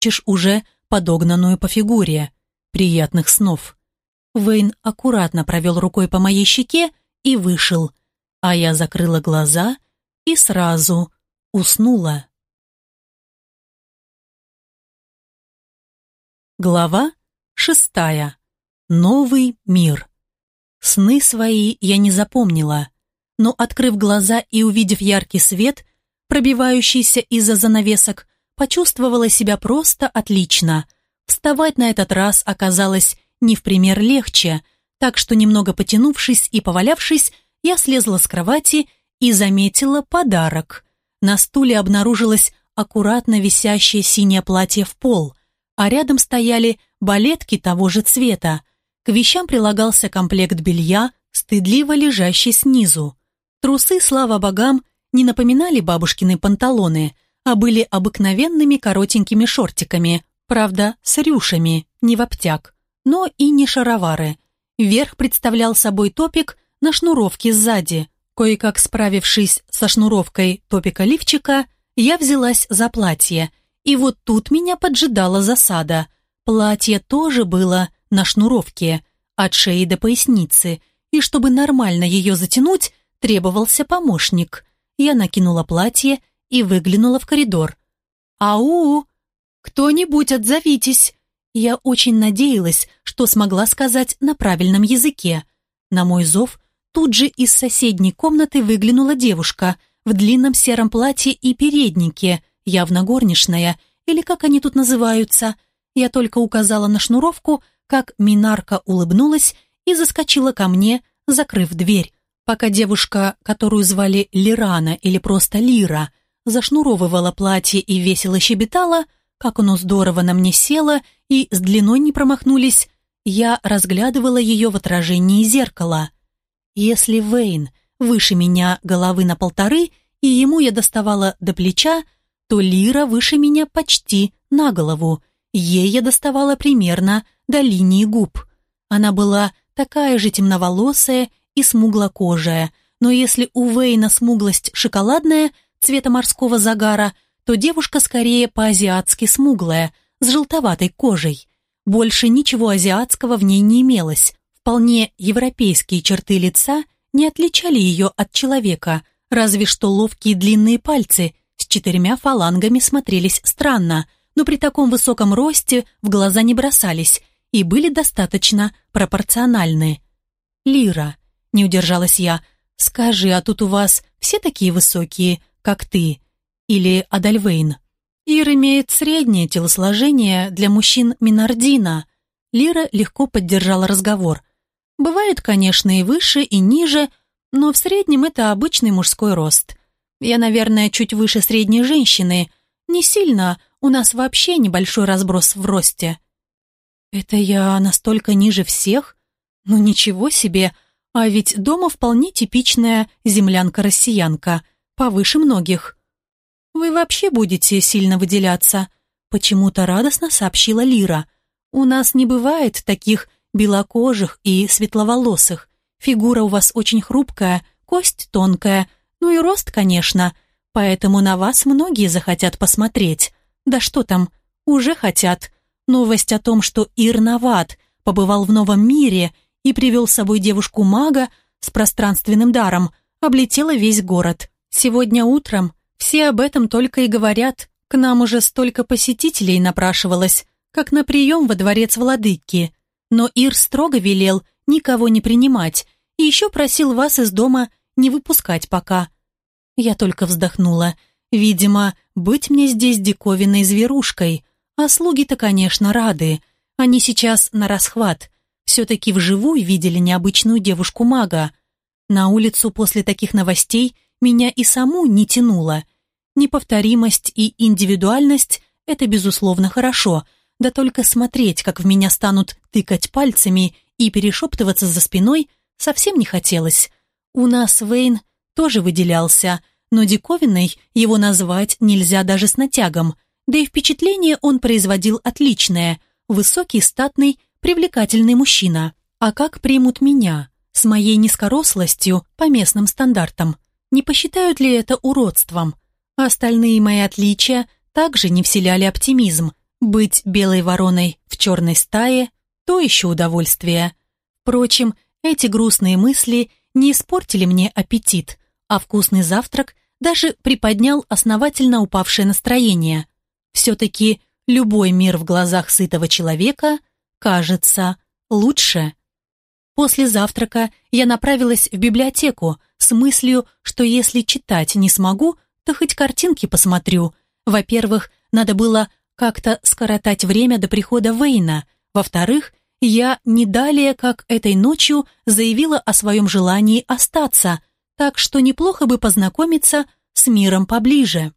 чешь уже подогнанную по фигуре. Приятных снов. Вейн аккуратно провел рукой по моей щеке и вышел, а я закрыла глаза и сразу уснула. Глава шестая. Новый мир. Сны свои я не запомнила, но, открыв глаза и увидев яркий свет, пробивающийся из-за занавесок, почувствовала себя просто отлично. Вставать на этот раз оказалось не в пример легче, так что, немного потянувшись и повалявшись, я слезла с кровати и заметила подарок. На стуле обнаружилось аккуратно висящее синее платье в пол, а рядом стояли балетки того же цвета. К вещам прилагался комплект белья, стыдливо лежащий снизу. Трусы, слава богам, не напоминали бабушкины панталоны, а были обыкновенными коротенькими шортиками, правда, с рюшами, не в обтяг, но и не шаровары. Верх представлял собой топик на шнуровке сзади. Кое-как справившись со шнуровкой топика лифчика, я взялась за платье, и вот тут меня поджидала засада. Платье тоже было на шнуровке, от шеи до поясницы, и чтобы нормально ее затянуть, требовался помощник. Я накинула платье и выглянула в коридор. «Ау! Кто-нибудь отзовитесь!» Я очень надеялась, что смогла сказать на правильном языке. На мой зов тут же из соседней комнаты выглянула девушка в длинном сером платье и переднике, явно горничная, или как они тут называются. Я только указала на шнуровку, как Минарка улыбнулась и заскочила ко мне, закрыв дверь. Пока девушка, которую звали Лирана или просто Лира, зашнуровывала платье и весело щебетала, как оно здорово на мне село и с длиной не промахнулись, я разглядывала ее в отражении зеркала. Если Вейн выше меня головы на полторы, и ему я доставала до плеча, то Лира выше меня почти на голову. Ей я доставала примерно до линии губ. Она была такая же темноволосая и смуглокожая, но если у Вейна смуглость шоколадная, цвета морского загара, то девушка скорее по-азиатски смуглая, с желтоватой кожей. Больше ничего азиатского в ней не имелось. Вполне европейские черты лица не отличали ее от человека, разве что ловкие длинные пальцы с четырьмя фалангами смотрелись странно, но при таком высоком росте в глаза не бросались, и были достаточно пропорциональны. «Лира», — не удержалась я, — «скажи, а тут у вас все такие высокие, как ты? Или Адальвейн?» «Ир имеет среднее телосложение для мужчин Минардина». Лира легко поддержала разговор. «Бывает, конечно, и выше, и ниже, но в среднем это обычный мужской рост. Я, наверное, чуть выше средней женщины. Не сильно, у нас вообще небольшой разброс в росте». «Это я настолько ниже всех? Ну ничего себе! А ведь дома вполне типичная землянка-россиянка, повыше многих». «Вы вообще будете сильно выделяться?» Почему-то радостно сообщила Лира. «У нас не бывает таких белокожих и светловолосых. Фигура у вас очень хрупкая, кость тонкая, ну и рост, конечно. Поэтому на вас многие захотят посмотреть. Да что там, уже хотят. Новость о том, что Ирноват побывал в новом мире и привел с собой девушку-мага с пространственным даром, облетела весь город. Сегодня утром все об этом только и говорят. К нам уже столько посетителей напрашивалось, как на прием во дворец владыки. Но Ир строго велел никого не принимать и еще просил вас из дома не выпускать пока. Я только вздохнула. Видимо, быть мне здесь диковинной зверушкой – а слуги-то, конечно, рады. Они сейчас на расхват. Все-таки вживую видели необычную девушку-мага. На улицу после таких новостей меня и саму не тянуло. Неповторимость и индивидуальность – это, безусловно, хорошо, да только смотреть, как в меня станут тыкать пальцами и перешептываться за спиной, совсем не хотелось. У нас Вейн тоже выделялся, но диковинной его назвать нельзя даже с натягом – да и впечатление он производил отличное. Высокий, статный, привлекательный мужчина. А как примут меня? С моей низкорослостью по местным стандартам. Не посчитают ли это уродством? А остальные мои отличия также не вселяли оптимизм. Быть белой вороной в черной стае – то еще удовольствие. Впрочем, эти грустные мысли не испортили мне аппетит, а вкусный завтрак даже приподнял основательно упавшее настроение. Все-таки любой мир в глазах сытого человека кажется лучше. После завтрака я направилась в библиотеку с мыслью, что если читать не смогу, то хоть картинки посмотрю. Во-первых, надо было как-то скоротать время до прихода Вейна. Во-вторых, я не далее, как этой ночью, заявила о своем желании остаться, так что неплохо бы познакомиться с миром поближе.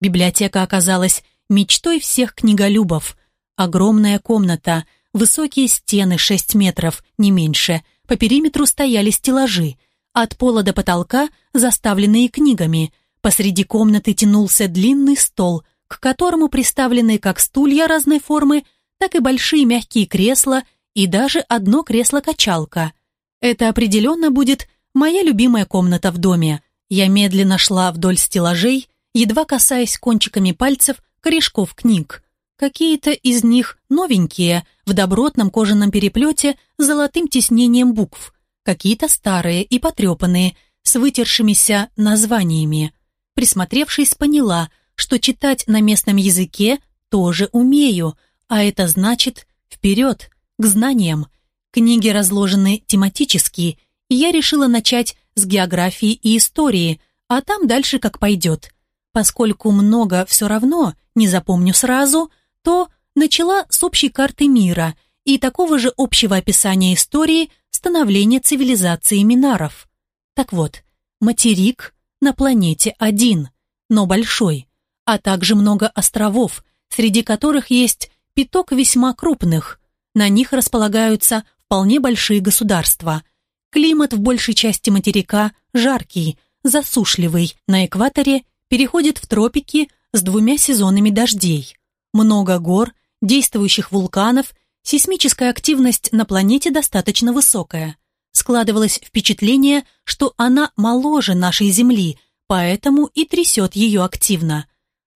Библиотека оказалась мечтой всех книголюбов. Огромная комната, высокие стены 6 метров, не меньше, по периметру стояли стеллажи, от пола до потолка заставленные книгами. Посреди комнаты тянулся длинный стол, к которому приставлены как стулья разной формы, так и большие мягкие кресла и даже одно кресло-качалка. Это определенно будет моя любимая комната в доме. Я медленно шла вдоль стеллажей, едва касаясь кончиками пальцев корешков книг. Какие-то из них новенькие, в добротном кожаном переплете с золотым тиснением букв, какие-то старые и потрепанные, с вытершимися названиями. Присмотревшись, поняла, что читать на местном языке тоже умею, а это значит вперед, к знаниям. Книги разложены тематически, и я решила начать с географии и истории, а там дальше как пойдет. Поскольку много все равно не запомню сразу, то начала с общей карты мира и такого же общего описания истории становления цивилизации Минаров. Так вот, материк на планете один, но большой, а также много островов, среди которых есть пяток весьма крупных. На них располагаются вполне большие государства. Климат в большей части материка жаркий, засушливый, на экваторе переходит в тропики с двумя сезонами дождей. Много гор, действующих вулканов, сейсмическая активность на планете достаточно высокая. Складывалось впечатление, что она моложе нашей Земли, поэтому и трясет ее активно.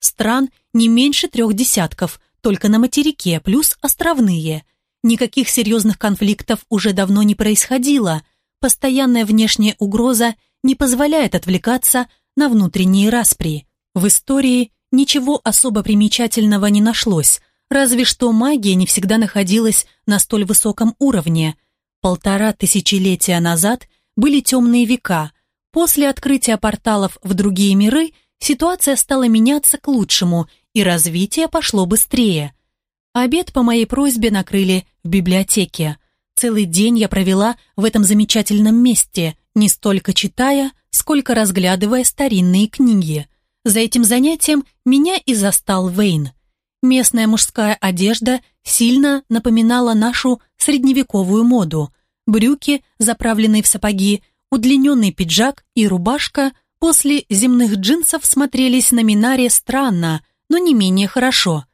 Стран не меньше трех десятков, только на материке, плюс островные. Никаких серьезных конфликтов уже давно не происходило. Постоянная внешняя угроза не позволяет отвлекаться на внутренние распри. В истории ничего особо примечательного не нашлось, разве что магия не всегда находилась на столь высоком уровне. Полтора тысячелетия назад были темные века. После открытия порталов в другие миры ситуация стала меняться к лучшему, и развитие пошло быстрее. Обед по моей просьбе накрыли в библиотеке. Целый день я провела в этом замечательном месте, не столько читая, сколько разглядывая старинные книги. За этим занятием меня и застал Вейн. Местная мужская одежда сильно напоминала нашу средневековую моду. Брюки, заправленные в сапоги, удлиненный пиджак и рубашка после земных джинсов смотрелись на Минаре странно, но не менее хорошо.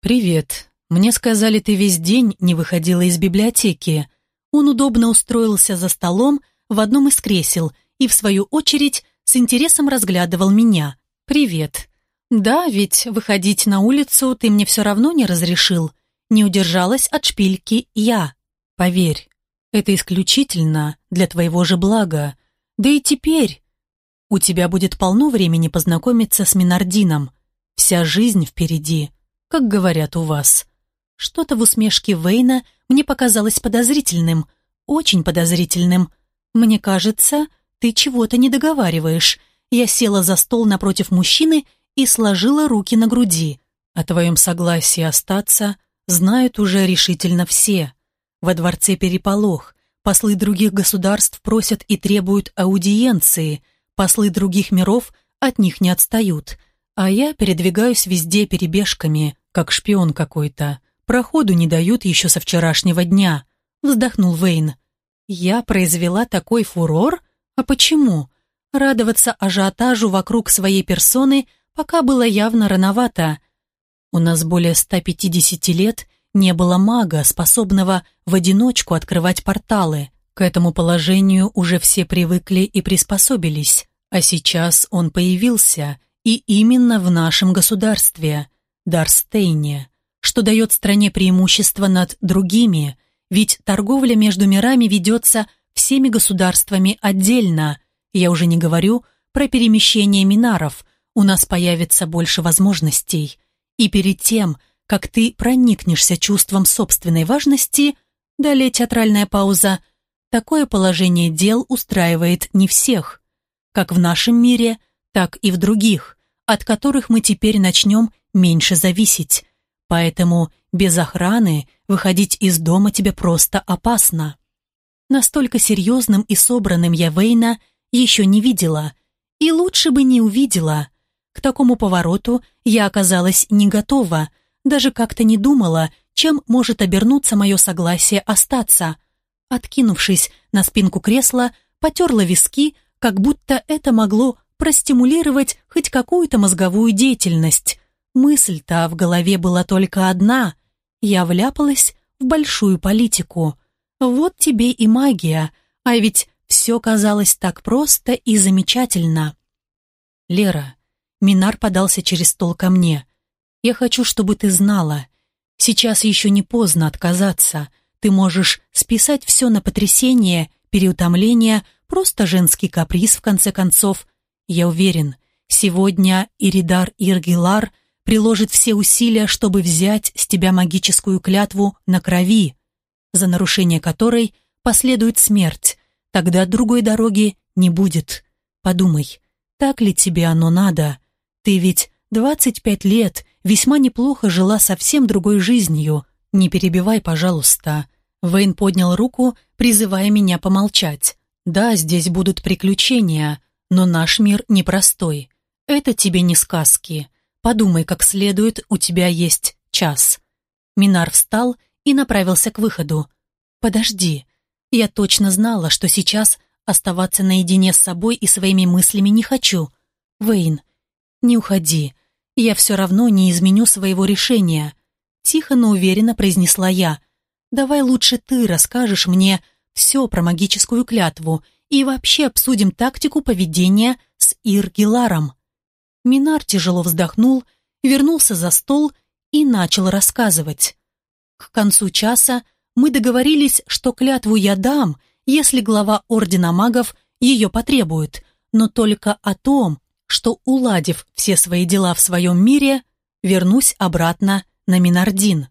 «Привет. Мне сказали, ты весь день не выходила из библиотеки». Он удобно устроился за столом в одном из кресел – и, в свою очередь, с интересом разглядывал меня. «Привет. Да, ведь выходить на улицу ты мне все равно не разрешил. Не удержалась от шпильки я. Поверь, это исключительно для твоего же блага. Да и теперь у тебя будет полно времени познакомиться с Минардином. Вся жизнь впереди, как говорят у вас». Что-то в усмешке Вейна мне показалось подозрительным, очень подозрительным. Мне кажется, «Ты чего-то не договариваешь». Я села за стол напротив мужчины и сложила руки на груди. О твоем согласии остаться знают уже решительно все. Во дворце переполох. Послы других государств просят и требуют аудиенции. Послы других миров от них не отстают. А я передвигаюсь везде перебежками, как шпион какой-то. Проходу не дают еще со вчерашнего дня. Вздохнул Вейн. Я произвела такой фурор? А почему? Радоваться ажиотажу вокруг своей персоны пока было явно рановато. У нас более 150 лет не было мага, способного в одиночку открывать порталы. К этому положению уже все привыкли и приспособились. А сейчас он появился, и именно в нашем государстве, Дарстейне. что дает стране преимущество над другими, ведь торговля между мирами ведется всеми государствами отдельно. Я уже не говорю про перемещение минаров, у нас появится больше возможностей. И перед тем, как ты проникнешься чувством собственной важности, далее театральная пауза, такое положение дел устраивает не всех, как в нашем мире, так и в других, от которых мы теперь начнем меньше зависеть. Поэтому без охраны выходить из дома тебе просто опасно. Настолько серьезным и собранным я Вейна еще не видела. И лучше бы не увидела. К такому повороту я оказалась не готова, даже как-то не думала, чем может обернуться мое согласие остаться. Откинувшись на спинку кресла, потерла виски, как будто это могло простимулировать хоть какую-то мозговую деятельность. Мысль-то в голове была только одна. Я вляпалась в большую политику. Вот тебе и магия, а ведь все казалось так просто и замечательно. Лера, Минар подался через стол ко мне. Я хочу, чтобы ты знала. Сейчас еще не поздно отказаться. Ты можешь списать все на потрясение, переутомление, просто женский каприз в конце концов. Я уверен, сегодня Иридар Иргилар – приложит все усилия, чтобы взять с тебя магическую клятву на крови, за нарушение которой последует смерть. Тогда другой дороги не будет. Подумай, так ли тебе оно надо? Ты ведь 25 лет весьма неплохо жила совсем другой жизнью. Не перебивай, пожалуйста. Вейн поднял руку, призывая меня помолчать. Да, здесь будут приключения, но наш мир непростой. Это тебе не сказки. Подумай как следует, у тебя есть час». Минар встал и направился к выходу. «Подожди. Я точно знала, что сейчас оставаться наедине с собой и своими мыслями не хочу. Вейн, не уходи. Я все равно не изменю своего решения». Тихо, но уверенно произнесла я. «Давай лучше ты расскажешь мне все про магическую клятву и вообще обсудим тактику поведения с Иргиларом». Минар тяжело вздохнул, вернулся за стол и начал рассказывать. К концу часа мы договорились, что клятву я дам, если глава Ордена Магов ее потребует, но только о том, что, уладив все свои дела в своем мире, вернусь обратно на Минардин.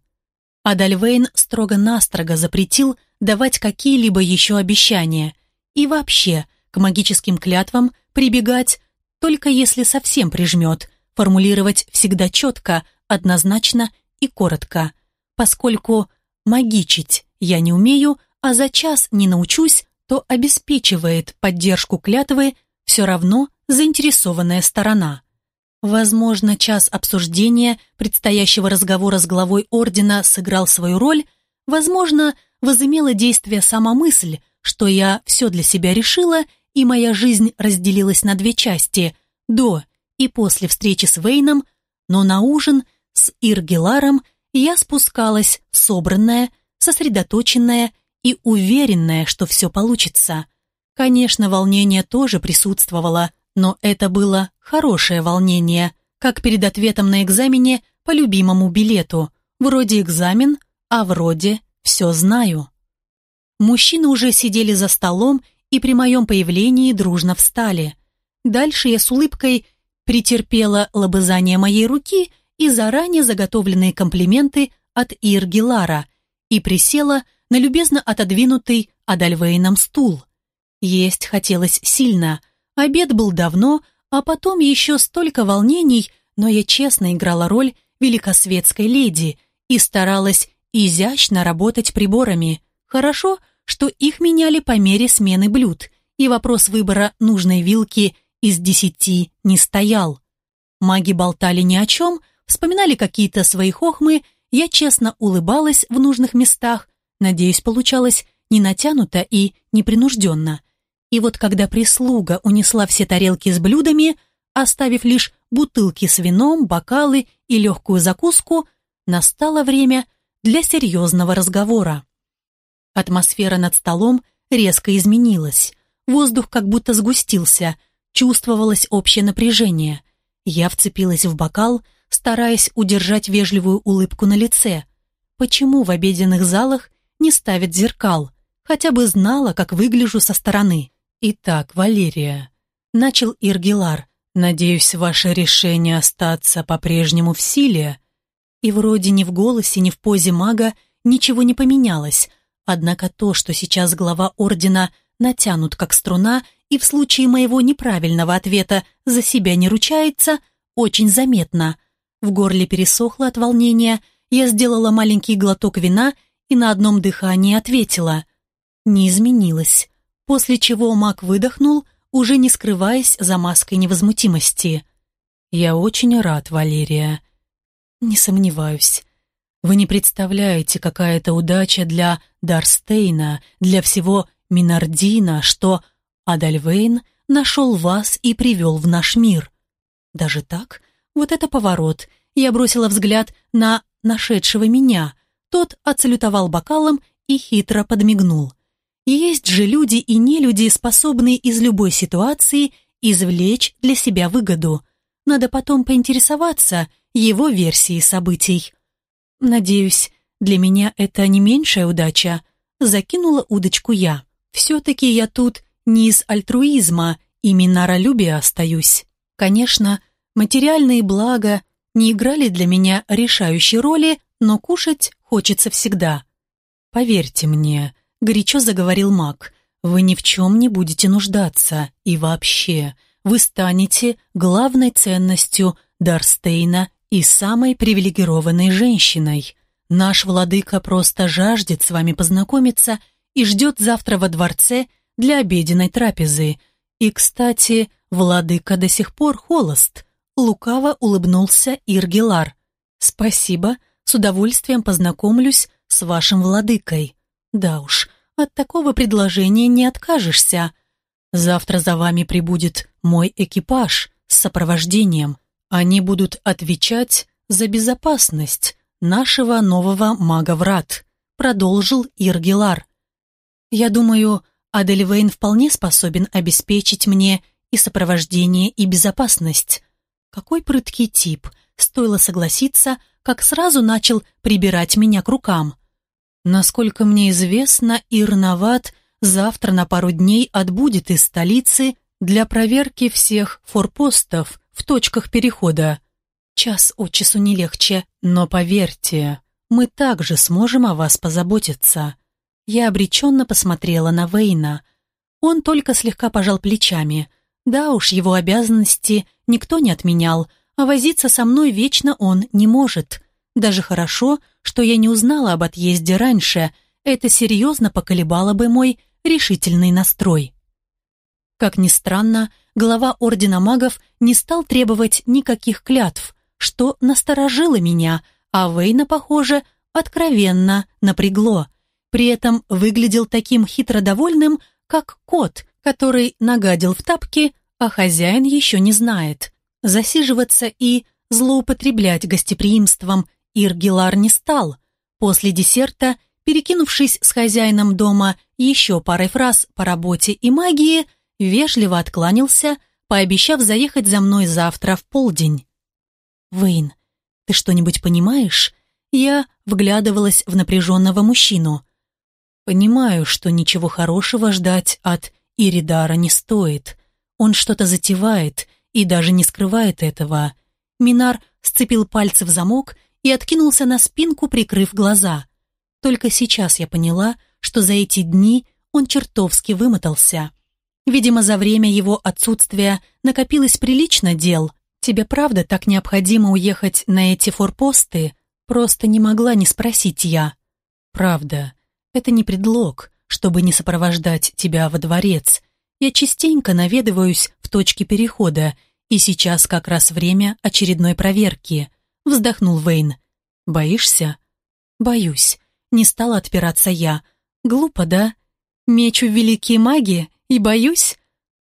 Адальвейн строго-настрого запретил давать какие-либо еще обещания и вообще к магическим клятвам прибегать только если совсем прижмет, формулировать всегда четко, однозначно и коротко. Поскольку магичить я не умею, а за час не научусь, то обеспечивает поддержку клятвы все равно заинтересованная сторона. Возможно, час обсуждения предстоящего разговора с главой ордена сыграл свою роль, возможно, возымела действие сама мысль, что я все для себя решила и моя жизнь разделилась на две части – до и после встречи с Вейном, но на ужин с Иргеларом я спускалась собранная, сосредоточенная и уверенная, что все получится. Конечно, волнение тоже присутствовало, но это было хорошее волнение, как перед ответом на экзамене по любимому билету. Вроде экзамен, а вроде все знаю. Мужчины уже сидели за столом и при моем появлении дружно встали. Дальше я с улыбкой претерпела лобызание моей руки и заранее заготовленные комплименты от Иргилара и присела на любезно отодвинутый Адальвейном стул. Есть хотелось сильно, обед был давно, а потом еще столько волнений, но я честно играла роль великосветской леди и старалась изящно работать приборами. Хорошо, что их меняли по мере смены блюд, и вопрос выбора нужной вилки из десяти не стоял. Маги болтали ни о чем, вспоминали какие-то свои хохмы, я честно улыбалась в нужных местах, надеюсь, получалось не натянуто и непринужденно. И вот когда прислуга унесла все тарелки с блюдами, оставив лишь бутылки с вином, бокалы и легкую закуску, настало время для серьезного разговора. Атмосфера над столом резко изменилась. Воздух как будто сгустился, чувствовалось общее напряжение. Я вцепилась в бокал, стараясь удержать вежливую улыбку на лице. Почему в обеденных залах не ставят зеркал? Хотя бы знала, как выгляжу со стороны. «Итак, Валерия», — начал Иргилар, «надеюсь, ваше решение остаться по-прежнему в силе». И вроде ни в голосе, ни в позе мага ничего не поменялось, однако то, что сейчас глава ордена натянут как струна и в случае моего неправильного ответа за себя не ручается, очень заметно. В горле пересохло от волнения, я сделала маленький глоток вина и на одном дыхании ответила. Не изменилось. После чего маг выдохнул, уже не скрываясь за маской невозмутимости. «Я очень рад, Валерия». «Не сомневаюсь. Вы не представляете, какая это удача для Дарстейна, для всего Минардина, что Адальвейн нашел вас и привел в наш мир. Даже так? Вот это поворот. Я бросила взгляд на нашедшего меня. Тот отсалютовал бокалом и хитро подмигнул. Есть же люди и нелюди, способные из любой ситуации извлечь для себя выгоду. Надо потом поинтересоваться его версией событий. Надеюсь, для меня это не меньшая удача. Закинула удочку я. Все-таки я тут не из альтруизма и минаролюбия остаюсь. Конечно, материальные блага не играли для меня решающей роли, но кушать хочется всегда. Поверьте мне, горячо заговорил маг, вы ни в чем не будете нуждаться, и вообще, вы станете главной ценностью Дарстейна и самой привилегированной женщиной. Наш владыка просто жаждет с вами познакомиться и ждет завтра во дворце для обеденной трапезы. И, кстати, владыка до сих пор холост. Лукаво улыбнулся Иргилар. «Спасибо, с удовольствием познакомлюсь с вашим владыкой. Да уж, от такого предложения не откажешься. Завтра за вами прибудет мой экипаж с сопровождением. Они будут отвечать за безопасность нашего нового мага-врат», продолжил Иргилар. «Я думаю, Адельвейн вполне способен обеспечить мне и сопровождение, и безопасность. Какой прыткий тип, стоило согласиться, как сразу начал прибирать меня к рукам. Насколько мне известно, Ирноват завтра на пару дней отбудет из столицы для проверки всех форпостов в точках перехода. Час от часу не легче, но поверьте, мы также сможем о вас позаботиться. Я обреченно посмотрела на Вейна. Он только слегка пожал плечами. Да уж, его обязанности никто не отменял, а возиться со мной вечно он не может. Даже хорошо, что я не узнала об отъезде раньше. Это серьезно поколебало бы мой решительный настрой. Как ни странно, глава Ордена Магов не стал требовать никаких клятв, что насторожило меня, а Вейна, похоже, откровенно напрягло при этом выглядел таким хитро довольным, как кот, который нагадил в тапки, а хозяин еще не знает. Засиживаться и злоупотреблять гостеприимством Иргилар не стал. После десерта, перекинувшись с хозяином дома еще парой фраз по работе и магии, вежливо откланялся, пообещав заехать за мной завтра в полдень. «Вейн, ты что-нибудь понимаешь?» Я вглядывалась в напряженного мужчину. Понимаю, что ничего хорошего ждать от Иридара не стоит. Он что-то затевает и даже не скрывает этого. Минар сцепил пальцы в замок и откинулся на спинку, прикрыв глаза. Только сейчас я поняла, что за эти дни он чертовски вымотался. Видимо, за время его отсутствия накопилось прилично дел. Тебе правда так необходимо уехать на эти форпосты? Просто не могла не спросить я. Правда. Это не предлог, чтобы не сопровождать тебя во дворец. Я частенько наведываюсь в точке перехода, и сейчас как раз время очередной проверки. Вздохнул Вейн. Боишься? Боюсь. Не стала отпираться я. Глупо, да? Мечу великие маги и боюсь?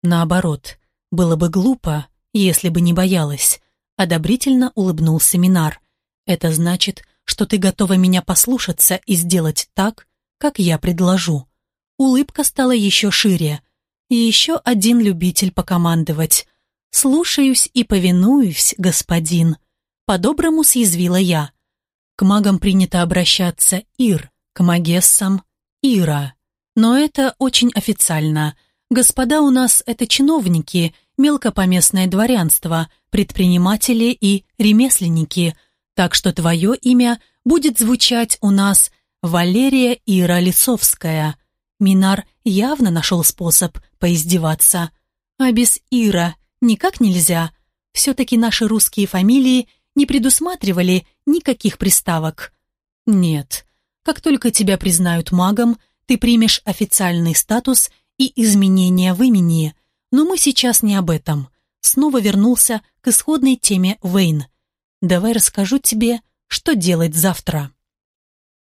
Наоборот. Было бы глупо, если бы не боялась. Одобрительно улыбнулся Минар. Это значит, что ты готова меня послушаться и сделать так, как я предложу. Улыбка стала еще шире. Еще один любитель покомандовать. «Слушаюсь и повинуюсь, господин». По-доброму съязвила я. К магам принято обращаться Ир, к магессам Ира. Но это очень официально. Господа у нас это чиновники, мелкопоместное дворянство, предприниматели и ремесленники, так что твое имя будет звучать у нас Валерия Ира Лисовская. Минар явно нашел способ поиздеваться. А без Ира никак нельзя. Все-таки наши русские фамилии не предусматривали никаких приставок. Нет, как только тебя признают магом, ты примешь официальный статус и изменения в имени. Но мы сейчас не об этом. Снова вернулся к исходной теме Вейн. Давай расскажу тебе, что делать завтра.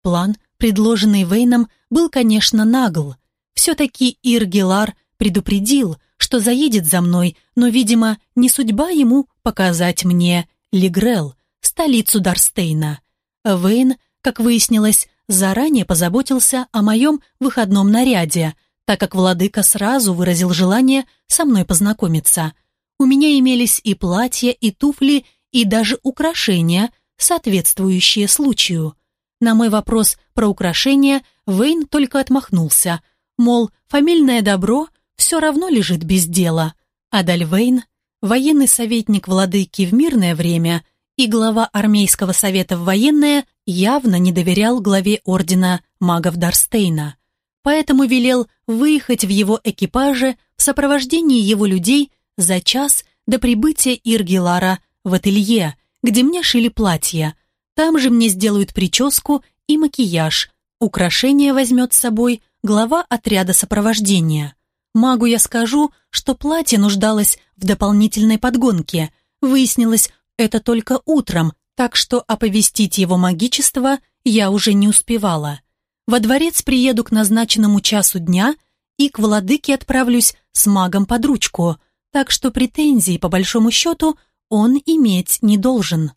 План, предложенный Вейном, был, конечно, нагл. Все-таки Иргелар предупредил, что заедет за мной, но, видимо, не судьба ему показать мне Лигрел, столицу Дарстейна. Вейн, как выяснилось, заранее позаботился о моем выходном наряде, так как владыка сразу выразил желание со мной познакомиться. У меня имелись и платья, и туфли, и даже украшения, соответствующие случаю. На мой вопрос про украшения Вейн только отмахнулся, мол, фамильное добро все равно лежит без дела. А Дальвейн, военный советник владыки в мирное время и глава армейского совета в военное, явно не доверял главе ордена магов Дарстейна, поэтому велел выехать в его экипаже в сопровождении его людей за час до прибытия Иргилара в ателье, где мне шили платья. Там же мне сделают прическу и макияж. Украшение возьмет с собой глава отряда сопровождения. Магу я скажу, что платье нуждалось в дополнительной подгонке. Выяснилось это только утром, так что оповестить его магичество я уже не успевала. Во дворец приеду к назначенному часу дня и к владыке отправлюсь с магом под ручку, так что претензий, по большому счету, он иметь не должен.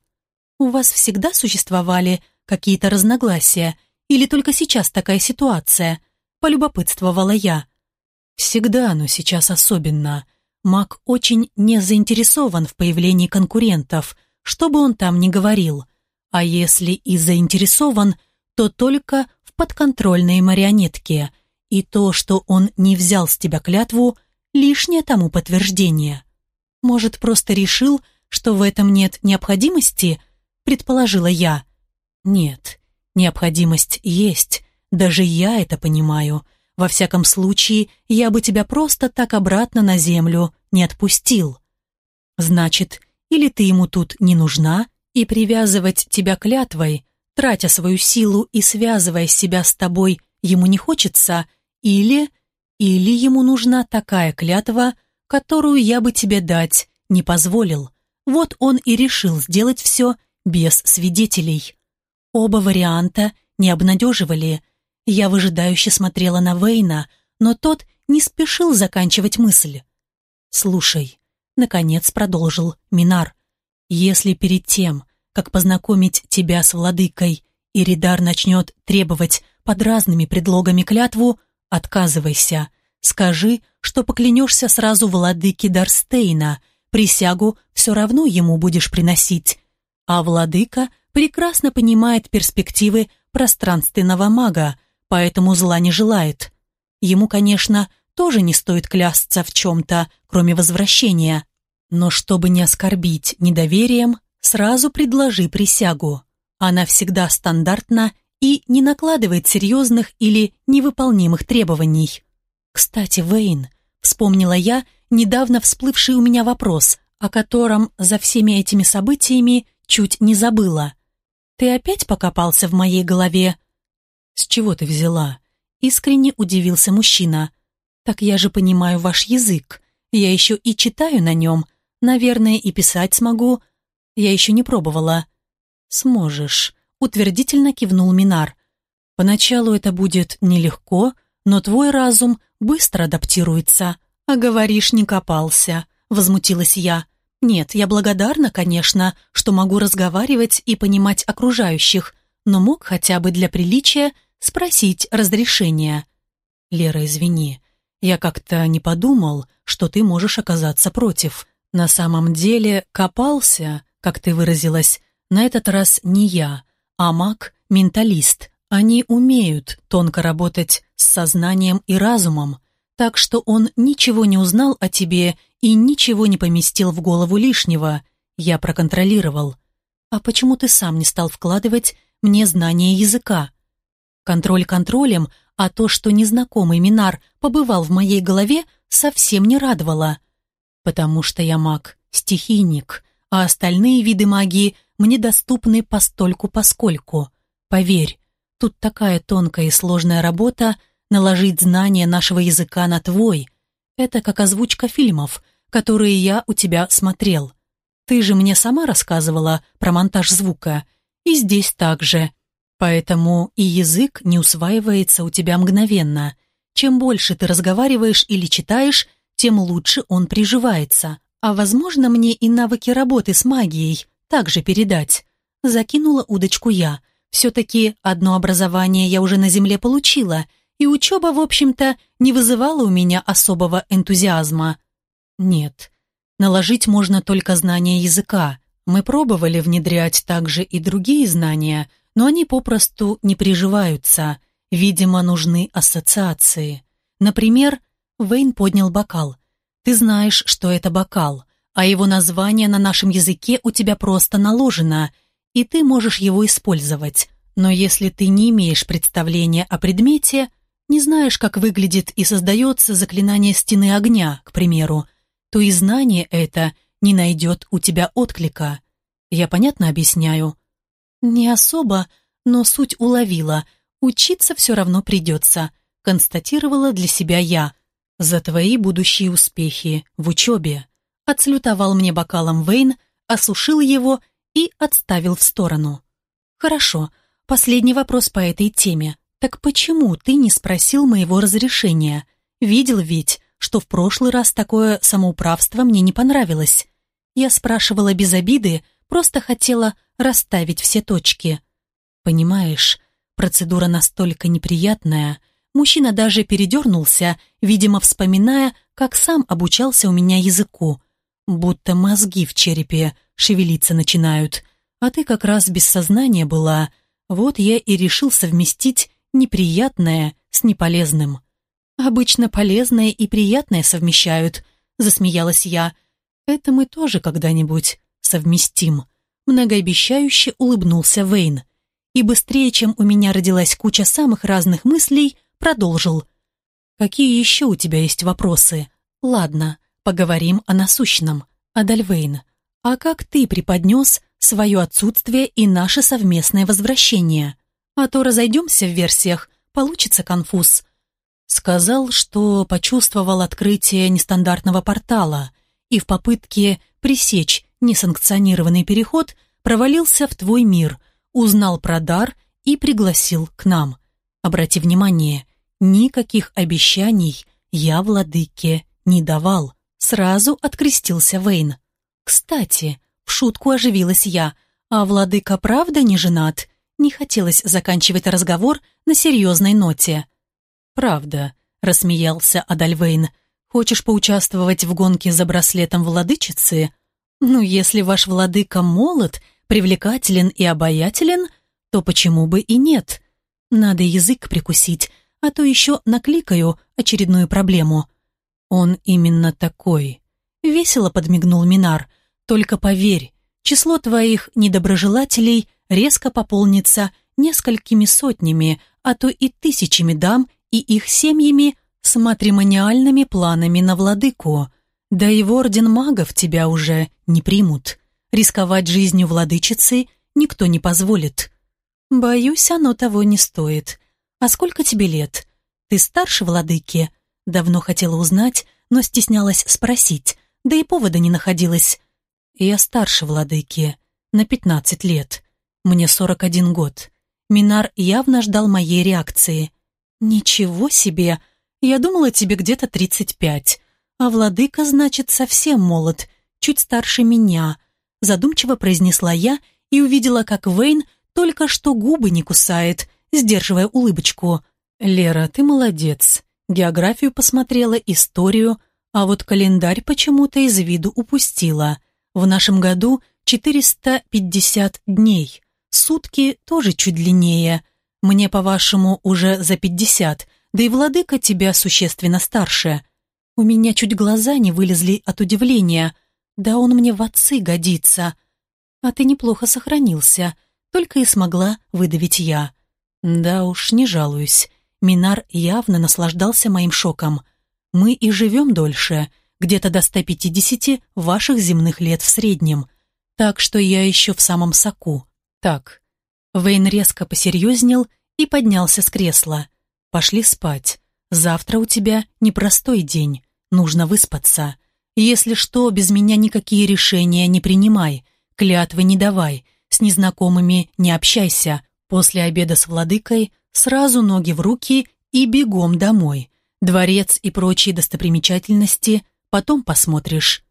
У вас всегда существовали какие-то разногласия, или только сейчас такая ситуация? Полюбопытствовала я. Всегда, но сейчас особенно. Маг очень не заинтересован в появлении конкурентов – что бы он там ни говорил. А если и заинтересован, то только в подконтрольной марионетке. И то, что он не взял с тебя клятву, лишнее тому подтверждение. Может, просто решил, что в этом нет необходимости, предположила я. Нет, необходимость есть, даже я это понимаю. Во всяком случае, я бы тебя просто так обратно на землю не отпустил. Значит, или ты ему тут не нужна, и привязывать тебя клятвой, тратя свою силу и связывая себя с тобой, ему не хочется, или... Или ему нужна такая клятва, которую я бы тебе дать не позволил. Вот он и решил сделать все без свидетелей. Оба варианта не обнадеживали. Я выжидающе смотрела на Вейна, но тот не спешил заканчивать мысль. «Слушай, Наконец продолжил Минар. «Если перед тем, как познакомить тебя с владыкой, Иридар начнет требовать под разными предлогами клятву, отказывайся. Скажи, что поклянешься сразу владыке Дарстейна, присягу все равно ему будешь приносить. А владыка прекрасно понимает перспективы пространственного мага, поэтому зла не желает. Ему, конечно, тоже не стоит клясться в чем-то, кроме возвращения. Но чтобы не оскорбить недоверием, сразу предложи присягу. Она всегда стандартна и не накладывает серьезных или невыполнимых требований. Кстати, Вейн, вспомнила я недавно всплывший у меня вопрос, о котором за всеми этими событиями чуть не забыла. Ты опять покопался в моей голове? С чего ты взяла? Искренне удивился мужчина. Так я же понимаю ваш язык. Я еще и читаю на нем, Наверное, и писать смогу. Я еще не пробовала. Сможешь, утвердительно кивнул Минар. Поначалу это будет нелегко, но твой разум быстро адаптируется. А говоришь, не копался, возмутилась я. Нет, я благодарна, конечно, что могу разговаривать и понимать окружающих, но мог хотя бы для приличия спросить разрешения. Лера, извини, я как-то не подумал, что ты можешь оказаться против. На самом деле копался, как ты выразилась, на этот раз не я, а маг – менталист. Они умеют тонко работать с сознанием и разумом, так что он ничего не узнал о тебе и ничего не поместил в голову лишнего. Я проконтролировал. А почему ты сам не стал вкладывать мне знание языка? Контроль контролем, а то, что незнакомый Минар побывал в моей голове, совсем не радовало. Потому что я маг, стихийник, а остальные виды магии мне доступны постольку-поскольку. Поверь, тут такая тонкая и сложная работа наложить знания нашего языка на твой. Это как озвучка фильмов, которые я у тебя смотрел. Ты же мне сама рассказывала про монтаж звука, и здесь так же. Поэтому и язык не усваивается у тебя мгновенно. Чем больше ты разговариваешь или читаешь, тем лучше он приживается. А возможно, мне и навыки работы с магией также передать. Закинула удочку я. Все-таки одно образование я уже на земле получила, и учеба, в общем-то, не вызывала у меня особого энтузиазма. Нет, наложить можно только знание языка. Мы пробовали внедрять также и другие знания, но они попросту не приживаются. Видимо, нужны ассоциации. Например, Вейн поднял бокал. Ты знаешь, что это бокал, а его название на нашем языке у тебя просто наложено, и ты можешь его использовать. Но если ты не имеешь представления о предмете, не знаешь, как выглядит и создается заклинание стены огня, к примеру, то и знание это не найдет у тебя отклика. Я понятно объясняю? Не особо, но суть уловила. Учиться все равно придется, констатировала для себя я, «За твои будущие успехи в учебе», отслютовал мне бокалом Вейн, осушил его и отставил в сторону. «Хорошо, последний вопрос по этой теме. Так почему ты не спросил моего разрешения? Видел ведь, что в прошлый раз такое самоуправство мне не понравилось. Я спрашивала без обиды, просто хотела расставить все точки. Понимаешь, процедура настолько неприятная, Мужчина даже передернулся, видимо, вспоминая, как сам обучался у меня языку. Будто мозги в черепе шевелиться начинают. А ты как раз без сознания была. Вот я и решил совместить неприятное с неполезным. Обычно полезное и приятное совмещают, засмеялась я. Это мы тоже когда-нибудь совместим. Многообещающе улыбнулся Вейн. И быстрее, чем у меня родилась куча самых разных мыслей, продолжил. «Какие еще у тебя есть вопросы? Ладно, поговорим о насущном. Адальвейн, а как ты преподнес свое отсутствие и наше совместное возвращение? А то разойдемся в версиях, получится конфуз». Сказал, что почувствовал открытие нестандартного портала и в попытке пресечь несанкционированный переход провалился в твой мир, узнал про дар и пригласил к нам. Обрати внимание, Никаких обещаний я владыке не давал. Сразу открестился Вейн. Кстати, в шутку оживилась я, а владыка правда не женат? Не хотелось заканчивать разговор на серьезной ноте. «Правда», — рассмеялся Адальвейн. «Хочешь поучаствовать в гонке за браслетом владычицы? Ну, если ваш владыка молод, привлекателен и обаятелен, то почему бы и нет? Надо язык прикусить, а то еще накликаю очередную проблему. Он именно такой. Весело подмигнул Минар. Только поверь, число твоих недоброжелателей резко пополнится несколькими сотнями, а то и тысячами дам и их семьями с матримониальными планами на владыку. Да и в орден магов тебя уже не примут. Рисковать жизнью владычицы никто не позволит. Боюсь, оно того не стоит. «А сколько тебе лет? Ты старше владыки?» Давно хотела узнать, но стеснялась спросить, да и повода не находилось. «Я старше владыки, на пятнадцать лет. Мне сорок один год». Минар явно ждал моей реакции. «Ничего себе! Я думала, тебе где-то тридцать пять. А владыка, значит, совсем молод, чуть старше меня», задумчиво произнесла я и увидела, как Вейн только что губы не кусает – сдерживая улыбочку. «Лера, ты молодец. Географию посмотрела, историю, а вот календарь почему-то из виду упустила. В нашем году 450 дней. Сутки тоже чуть длиннее. Мне, по-вашему, уже за 50, да и владыка тебя существенно старше. У меня чуть глаза не вылезли от удивления. Да он мне в отцы годится. А ты неплохо сохранился, только и смогла выдавить я. Да уж, не жалуюсь. Минар явно наслаждался моим шоком. Мы и живем дольше, где-то до 150 ваших земных лет в среднем. Так что я еще в самом соку. Так. Вейн резко посерьезнел и поднялся с кресла. Пошли спать. Завтра у тебя непростой день. Нужно выспаться. Если что, без меня никакие решения не принимай. Клятвы не давай. С незнакомыми не общайся. После обеда с владыкой сразу ноги в руки и бегом домой. Дворец и прочие достопримечательности потом посмотришь.